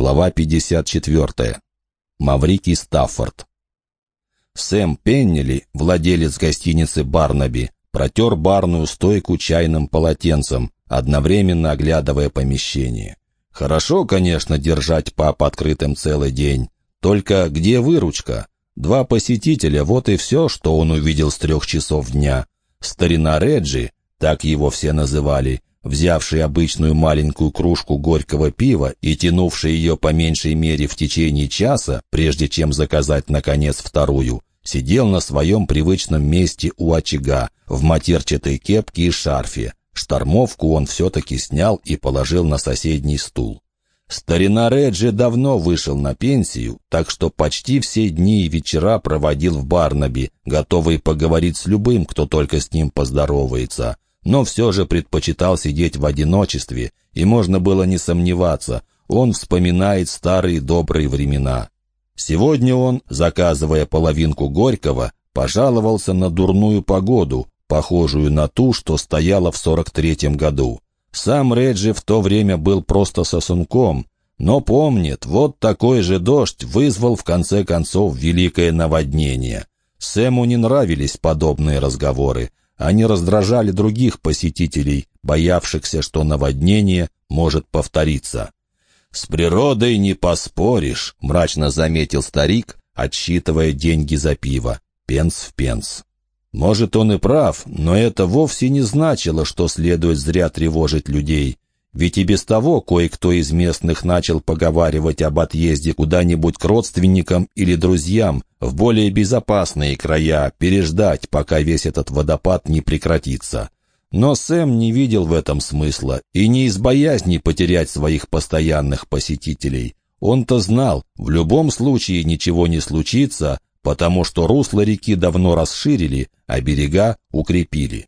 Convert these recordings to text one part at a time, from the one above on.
Глава 54. Маврикий Стаффорд. Сэм Пеннели, владелец гостиницы «Барнаби», протер барную стойку чайным полотенцем, одновременно оглядывая помещение. Хорошо, конечно, держать пап открытым целый день. Только где выручка? Два посетителя, вот и все, что он увидел с трех часов дня. Старина Реджи, так его все называли, взявший обычную маленькую кружку горького пива и тянувший ее по меньшей мере в течение часа, прежде чем заказать, наконец, вторую, сидел на своем привычном месте у очага, в матерчатой кепке и шарфе. Штормовку он все-таки снял и положил на соседний стул. Старина Реджи давно вышел на пенсию, так что почти все дни и вечера проводил в Барнаби, готовый поговорить с любым, кто только с ним поздоровается — но все же предпочитал сидеть в одиночестве, и можно было не сомневаться, он вспоминает старые добрые времена. Сегодня он, заказывая половинку Горького, пожаловался на дурную погоду, похожую на ту, что стояла в 43-м году. Сам Реджи в то время был просто сосунком, но помнит, вот такой же дождь вызвал в конце концов великое наводнение. Сэму не нравились подобные разговоры, они раздражали других посетителей, боявшихся, что наводнение может повториться. «С природой не поспоришь», — мрачно заметил старик, отсчитывая деньги за пиво, пенс в пенс. Может, он и прав, но это вовсе не значило, что следует зря тревожить людей. Ведь и без того кое-кто из местных начал поговаривать об отъезде куда-нибудь к родственникам или друзьям в более безопасные края, переждать, пока весь этот водопад не прекратится. Но Сэм не видел в этом смысла и не из боязни потерять своих постоянных посетителей. Он-то знал, в любом случае ничего не случится, потому что русло реки давно расширили, а берега укрепили.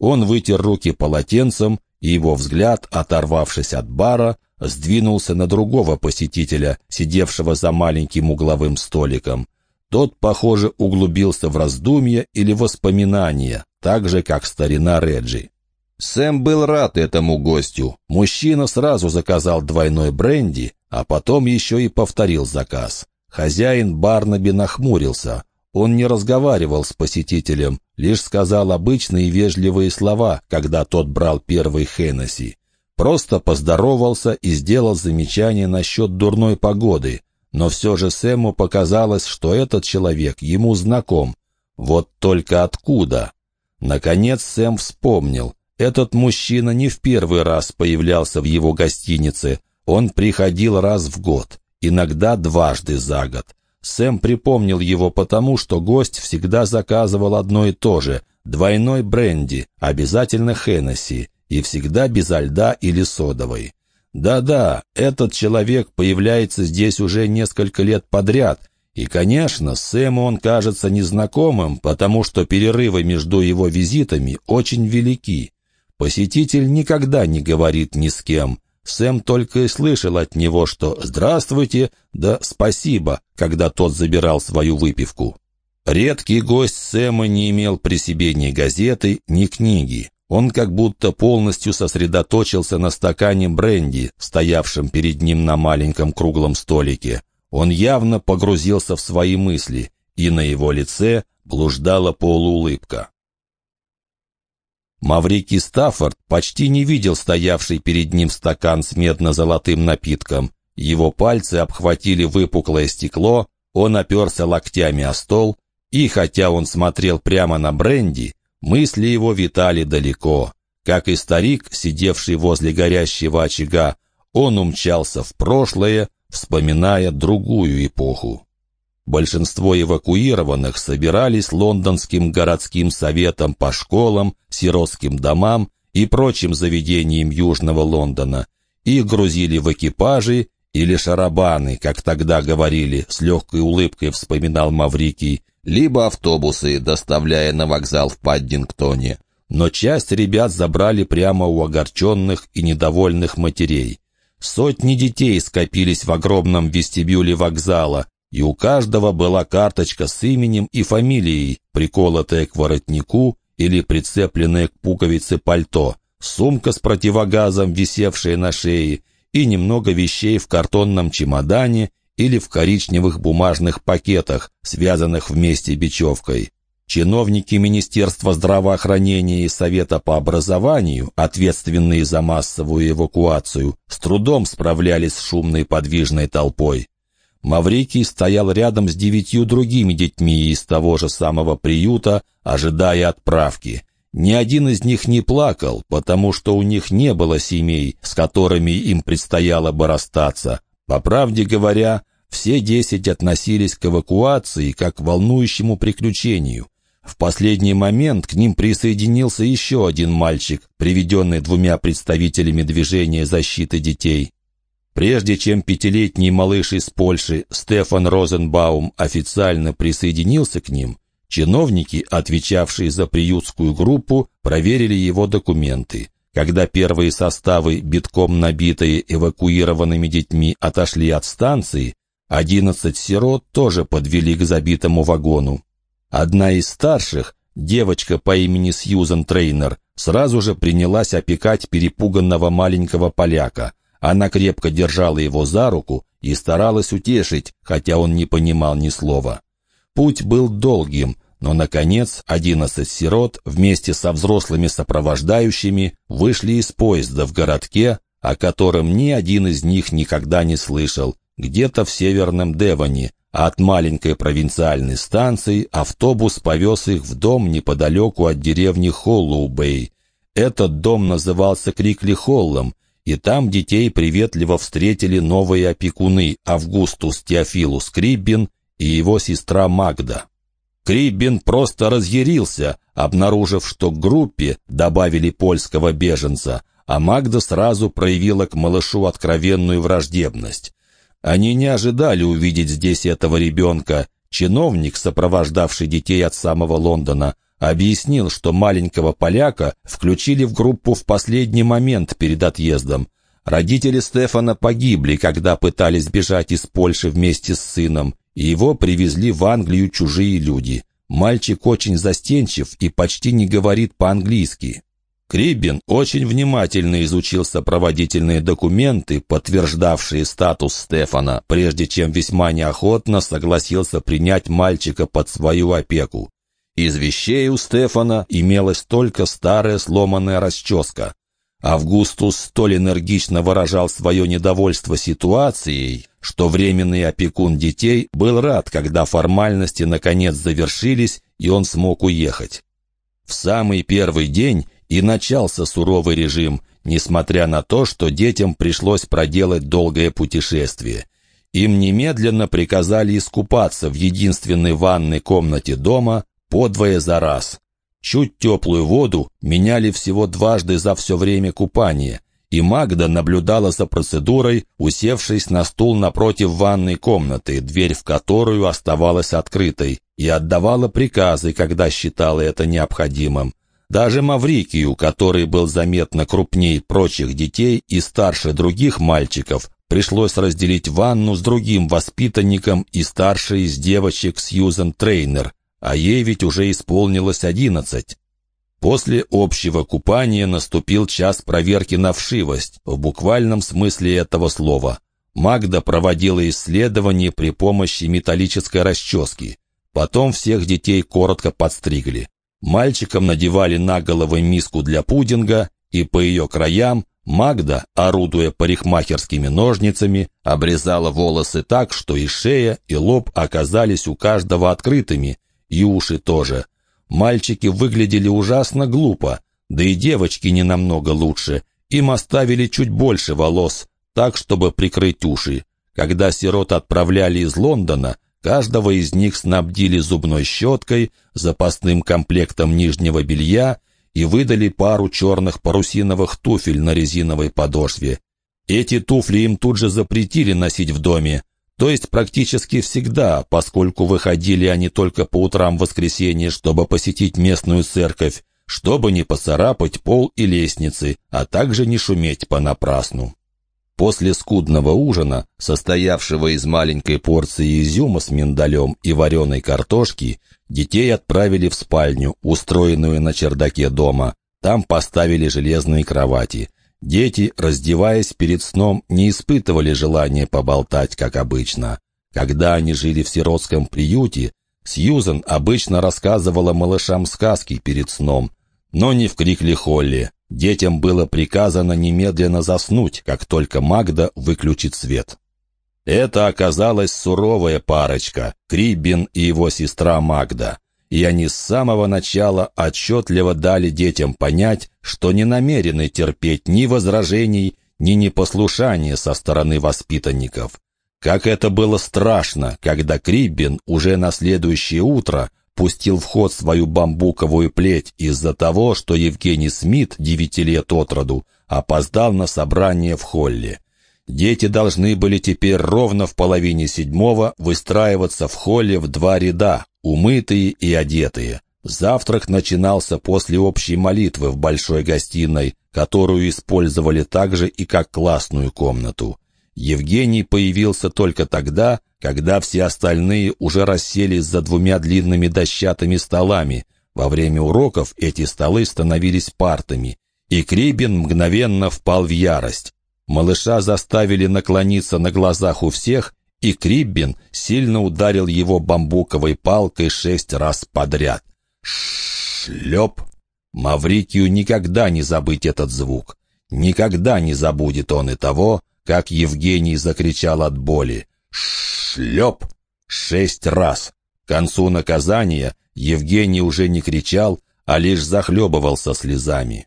Он вытер руки полотенцем и его взгляд, оторвавшись от бара, сдвинулся на другого посетителя, сидевшего за маленьким угловым столиком. Тот, похоже, углубился в раздумья или воспоминания, так же, как старина Реджи. Сэм был рад этому гостю. Мужчина сразу заказал двойной бренди, а потом еще и повторил заказ. Хозяин Барнаби нахмурился. Он не разговаривал с посетителем, лишь сказал обычные вежливые слова, когда тот брал первый Хеннесси. Просто поздоровался и сделал замечание насчет дурной погоды. Но все же Сэму показалось, что этот человек ему знаком. Вот только откуда? Наконец Сэм вспомнил. Этот мужчина не в первый раз появлялся в его гостинице. Он приходил раз в год, иногда дважды за год. Сэм припомнил его потому, что гость всегда заказывал одно и то же — двойной бренди, обязательно Хеннесси, и всегда без льда или содовой. Да-да, этот человек появляется здесь уже несколько лет подряд, и, конечно, Сэму он кажется незнакомым, потому что перерывы между его визитами очень велики. Посетитель никогда не говорит ни с кем, Сэм только и слышал от него, что «здравствуйте», да «спасибо», когда тот забирал свою выпивку. Редкий гость Сэма не имел при себе ни газеты, ни книги. Он как будто полностью сосредоточился на стакане бренди, стоявшем перед ним на маленьком круглом столике. Он явно погрузился в свои мысли, и на его лице блуждала полуулыбка. Маврикий Стаффорд почти не видел стоявший перед ним стакан с медно-золотым напитком. Его пальцы обхватили выпуклое стекло, он оперся локтями о стол, и хотя он смотрел прямо на бренди, мысли его витали далеко. Как и старик, сидевший возле горящего очага, он умчался в прошлое, вспоминая другую эпоху. Большинство эвакуированных собирались лондонским городским советом по школам, сиротским домам и прочим заведениям Южного Лондона. Их грузили в экипажи или шарабаны, как тогда говорили, с легкой улыбкой вспоминал Маврикий, либо автобусы, доставляя на вокзал в Паддингтоне. Но часть ребят забрали прямо у огорченных и недовольных матерей. Сотни детей скопились в огромном вестибюле вокзала, и у каждого была карточка с именем и фамилией, приколотая к воротнику или прицепленная к пуговице пальто, сумка с противогазом, висевшая на шее, и немного вещей в картонном чемодане или в коричневых бумажных пакетах, связанных вместе бечевкой. Чиновники Министерства здравоохранения и Совета по образованию, ответственные за массовую эвакуацию, с трудом справлялись с шумной подвижной толпой. Маврикий стоял рядом с девятью другими детьми из того же самого приюта, ожидая отправки. Ни один из них не плакал, потому что у них не было семей, с которыми им предстояло бы расстаться. По правде говоря, все десять относились к эвакуации как к волнующему приключению. В последний момент к ним присоединился еще один мальчик, приведенный двумя представителями движения защиты детей. Прежде чем пятилетний малыш из Польши Стефан Розенбаум официально присоединился к ним, чиновники, отвечавшие за приютскую группу, проверили его документы. Когда первые составы, битком набитые эвакуированными детьми, отошли от станции, одиннадцать сирот тоже подвели к забитому вагону. Одна из старших, девочка по имени Сьюзан Трейнер, сразу же принялась опекать перепуганного маленького поляка. Она крепко держала его за руку и старалась утешить, хотя он не понимал ни слова. Путь был долгим, но, наконец, одиннадцать сирот вместе со взрослыми сопровождающими вышли из поезда в городке, о котором ни один из них никогда не слышал, где-то в северном Девоне, а от маленькой провинциальной станции автобус повез их в дом неподалеку от деревни Холлоу-Бэй. Этот дом назывался Крикли-Холлом, и там детей приветливо встретили новые опекуны Августус Теофилус Криббин и его сестра Магда. Криббин просто разъярился, обнаружив, что к группе добавили польского беженца, а Магда сразу проявила к малышу откровенную враждебность. Они не ожидали увидеть здесь этого ребенка. Чиновник, сопровождавший детей от самого Лондона, объяснил, что маленького поляка включили в группу в последний момент перед отъездом. Родители Стефана погибли, когда пытались бежать из Польши вместе с сыном, и его привезли в Англию чужие люди. Мальчик очень застенчив и почти не говорит по-английски. Крибин очень внимательно изучил сопроводительные документы, подтверждавшие статус Стефана, прежде чем весьма неохотно согласился принять мальчика под свою опеку. Из вещей у Стефана имелась только старая сломанная расческа. Августус столь энергично выражал свое недовольство ситуацией, что временный опекун детей был рад, когда формальности наконец завершились, и он смог уехать. В самый первый день и начался суровый режим, несмотря на то, что детям пришлось проделать долгое путешествие. Им немедленно приказали искупаться в единственной ванной комнате дома подвое за раз. Чуть теплую воду меняли всего дважды за все время купания, и Магда наблюдала за процедурой, усевшись на стул напротив ванной комнаты, дверь в которую оставалась открытой, и отдавала приказы, когда считала это необходимым. Даже Маврикию, который был заметно крупней прочих детей и старше других мальчиков, пришлось разделить ванну с другим воспитанником и старшей из девочек Сьюзен Трейнер, а ей ведь уже исполнилось одиннадцать. После общего купания наступил час проверки на вшивость, в буквальном смысле этого слова. Магда проводила исследование при помощи металлической расчески. Потом всех детей коротко подстригли. Мальчикам надевали на головы миску для пудинга, и по ее краям Магда, орудуя парикмахерскими ножницами, обрезала волосы так, что и шея, и лоб оказались у каждого открытыми, и уши тоже. Мальчики выглядели ужасно глупо, да и девочки не намного лучше. Им оставили чуть больше волос, так, чтобы прикрыть уши. Когда сирот отправляли из Лондона, Каждого из них снабдили зубной щеткой, запасным комплектом нижнего белья и выдали пару черных парусиновых туфель на резиновой подошве. Эти туфли им тут же запретили носить в доме, то есть практически всегда, поскольку выходили они только по утрам в воскресенье, чтобы посетить местную церковь, чтобы не поцарапать пол и лестницы, а также не шуметь понапрасну. После скудного ужина, состоявшего из маленькой порции изюма с миндалем и вареной картошки, детей отправили в спальню, устроенную на чердаке дома. Там поставили железные кровати. Дети, раздеваясь перед сном, не испытывали желания поболтать, как обычно. Когда они жили в сиротском приюте, Сьюзен обычно рассказывала малышам сказки перед сном, но не в Крикли-Холле. Детям было приказано немедленно заснуть, как только Магда выключит свет. Это оказалась суровая парочка, Криббин и его сестра Магда и они с самого начала отчетливо дали детям понять, что не намерены терпеть ни возражений, ни непослушания со стороны воспитанников. Как это было страшно, когда Криббин уже на следующее утро пустил в ход свою бамбуковую плеть из-за того, что Евгений Смит, девяти лет от роду, опоздал на собрание в холле. Дети должны были теперь ровно в половине седьмого выстраиваться в холле в два ряда, умытые и одетые. Завтрак начинался после общей молитвы в большой гостиной, которую использовали также и как классную комнату. Евгений появился только тогда, когда все остальные уже расселись за двумя длинными дощатыми столами. Во время уроков эти столы становились партами, и Крибин мгновенно впал в ярость. Малыша заставили наклониться на глазах у всех и Криббин сильно ударил его бамбуковой палкой шесть раз подряд. Шлеп! Маврикию никогда не забыть этот звук. Никогда не забудет он и того, как Евгений закричал от боли. Шлеп! Шесть раз. К концу наказания Евгений уже не кричал, а лишь захлебывался слезами.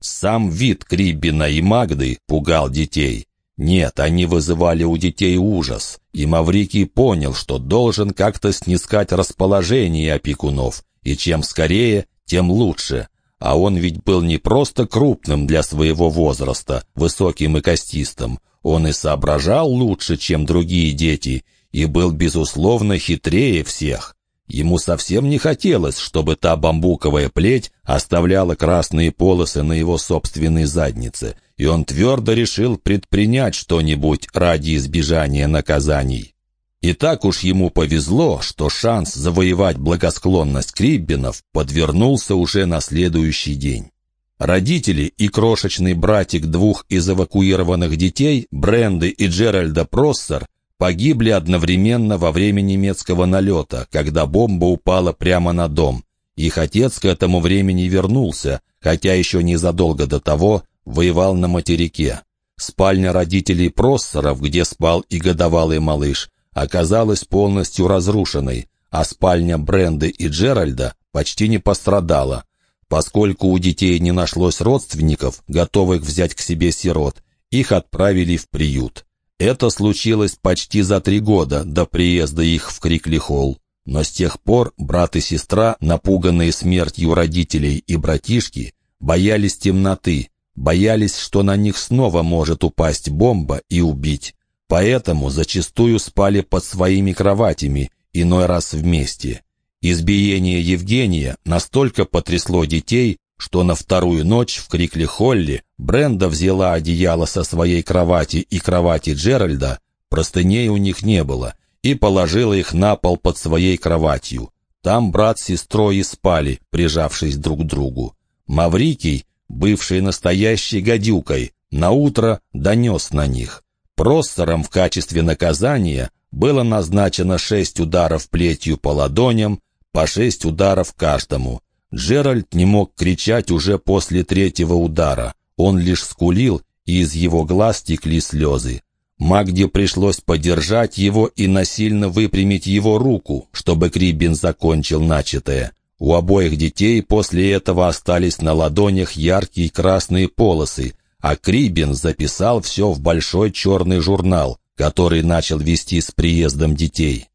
Сам вид Криббина и Магды пугал детей. Нет, они вызывали у детей ужас, и Маврикий понял, что должен как-то снискать расположение опекунов, и чем скорее, тем лучше. А он ведь был не просто крупным для своего возраста, высоким и костистым, он и соображал лучше, чем другие дети, и был, безусловно, хитрее всех. Ему совсем не хотелось, чтобы та бамбуковая плеть оставляла красные полосы на его собственной заднице, и он твердо решил предпринять что-нибудь ради избежания наказаний. И так уж ему повезло, что шанс завоевать благосклонность Криббинов подвернулся уже на следующий день. Родители и крошечный братик двух из эвакуированных детей, Бренды и Джеральда Проссер, погибли одновременно во время немецкого налета, когда бомба упала прямо на дом. Их отец к этому времени вернулся, хотя еще незадолго до того воевал на материке. Спальня родителей Проссоров, где спал и годовалый малыш, оказалась полностью разрушенной, а спальня Бренды и Джеральда почти не пострадала. Поскольку у детей не нашлось родственников, готовых взять к себе сирот, их отправили в приют. Это случилось почти за три года до приезда их в Крикли-Холл. Но с тех пор брат и сестра, напуганные смертью родителей и братишки, боялись темноты, боялись, что на них снова может упасть бомба и убить. Поэтому зачастую спали под своими кроватями, иной раз вместе. Избиение Евгения настолько потрясло детей, что на вторую ночь в Крикли Холли Бренда взяла одеяло со своей кровати и кровати Джеральда, простыней у них не было, и положила их на пол под своей кроватью. Там брат с сестрой и спали, прижавшись друг к другу. Маврикий, бывший настоящей гадюкой, наутро донес на них. Простором в качестве наказания было назначено шесть ударов плетью по ладоням, по шесть ударов каждому. Джеральд не мог кричать уже после третьего удара. Он лишь скулил, и из его глаз текли слезы. Магде пришлось подержать его и насильно выпрямить его руку, чтобы Крибин закончил начатое. У обоих детей после этого остались на ладонях яркие красные полосы, а Крибин записал все в большой черный журнал, который начал вести с приездом детей.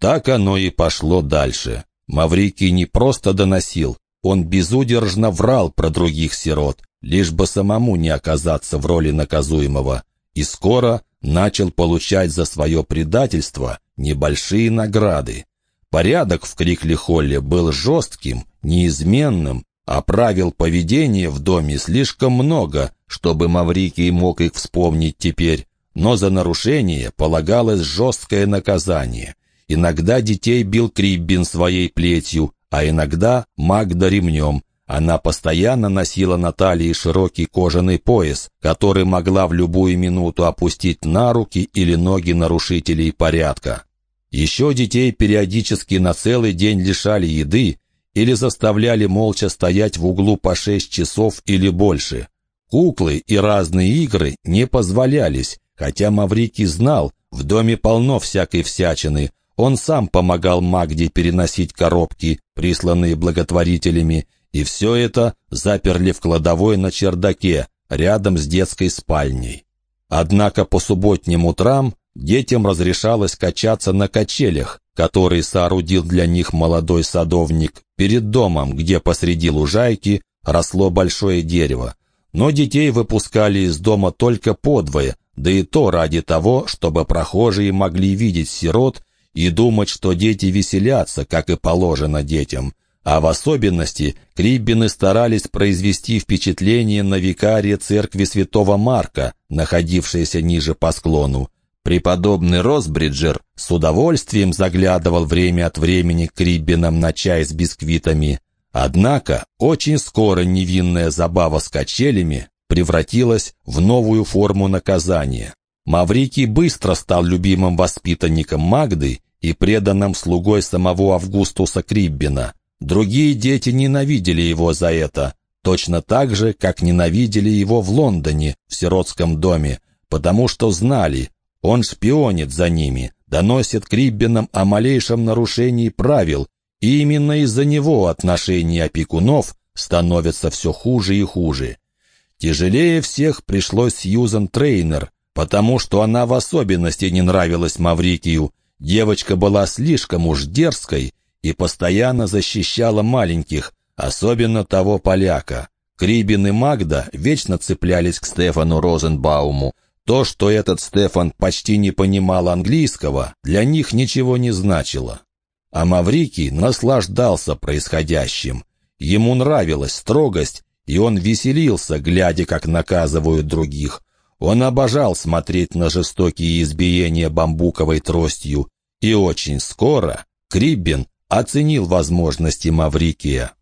Так оно и пошло дальше. Маврикий не просто доносил, он безудержно врал про других сирот, лишь бы самому не оказаться в роли наказуемого, и скоро начал получать за свое предательство небольшие награды. Порядок в Крикли-Холле был жестким, неизменным, а правил поведения в доме слишком много, чтобы Маврикий мог их вспомнить теперь, но за нарушение полагалось жесткое наказание. Иногда детей бил Криббин своей плетью, а иногда Магда ремнем, Она постоянно носила на талии широкий кожаный пояс, который могла в любую минуту опустить на руки или ноги нарушителей порядка. Еще детей периодически на целый день лишали еды или заставляли молча стоять в углу по шесть часов или больше. Куклы и разные игры не позволялись, хотя Маврикий знал, в доме полно всякой всячины. Он сам помогал Магде переносить коробки, присланные благотворителями, и все это заперли в кладовой на чердаке, рядом с детской спальней. Однако по субботним утрам детям разрешалось качаться на качелях, которые соорудил для них молодой садовник, перед домом, где посреди лужайки росло большое дерево. Но детей выпускали из дома только подвое, да и то ради того, чтобы прохожие могли видеть сирот и думать, что дети веселятся, как и положено детям. А в особенности Криббины старались произвести впечатление на викария церкви святого Марка, находившейся ниже по склону. Преподобный Росбриджер с удовольствием заглядывал время от времени к Криббинам на чай с бисквитами. Однако очень скоро невинная забава с качелями превратилась в новую форму наказания. Маврикий быстро стал любимым воспитанником Магды и преданным слугой самого Августуса Криббина. Другие дети ненавидели его за это, точно так же, как ненавидели его в Лондоне, в сиротском доме, потому что знали, он шпионит за ними, доносит Криббинам о малейшем нарушении правил, и именно из-за него отношения опекунов становятся все хуже и хуже. Тяжелее всех пришлось Сьюзан Трейнер, потому что она в особенности не нравилась Маврикию. Девочка была слишком уж дерзкой и постоянно защищала маленьких, особенно того поляка. Криббен и Магда вечно цеплялись к Стефану Розенбауму. То, что этот Стефан почти не понимал английского, для них ничего не значило. А Маврикий наслаждался происходящим. Ему нравилась строгость, и он веселился, глядя, как наказывают других. Он обожал смотреть на жестокие избиения бамбуковой тростью, и очень скоро Криббин оценил возможности Маврикия.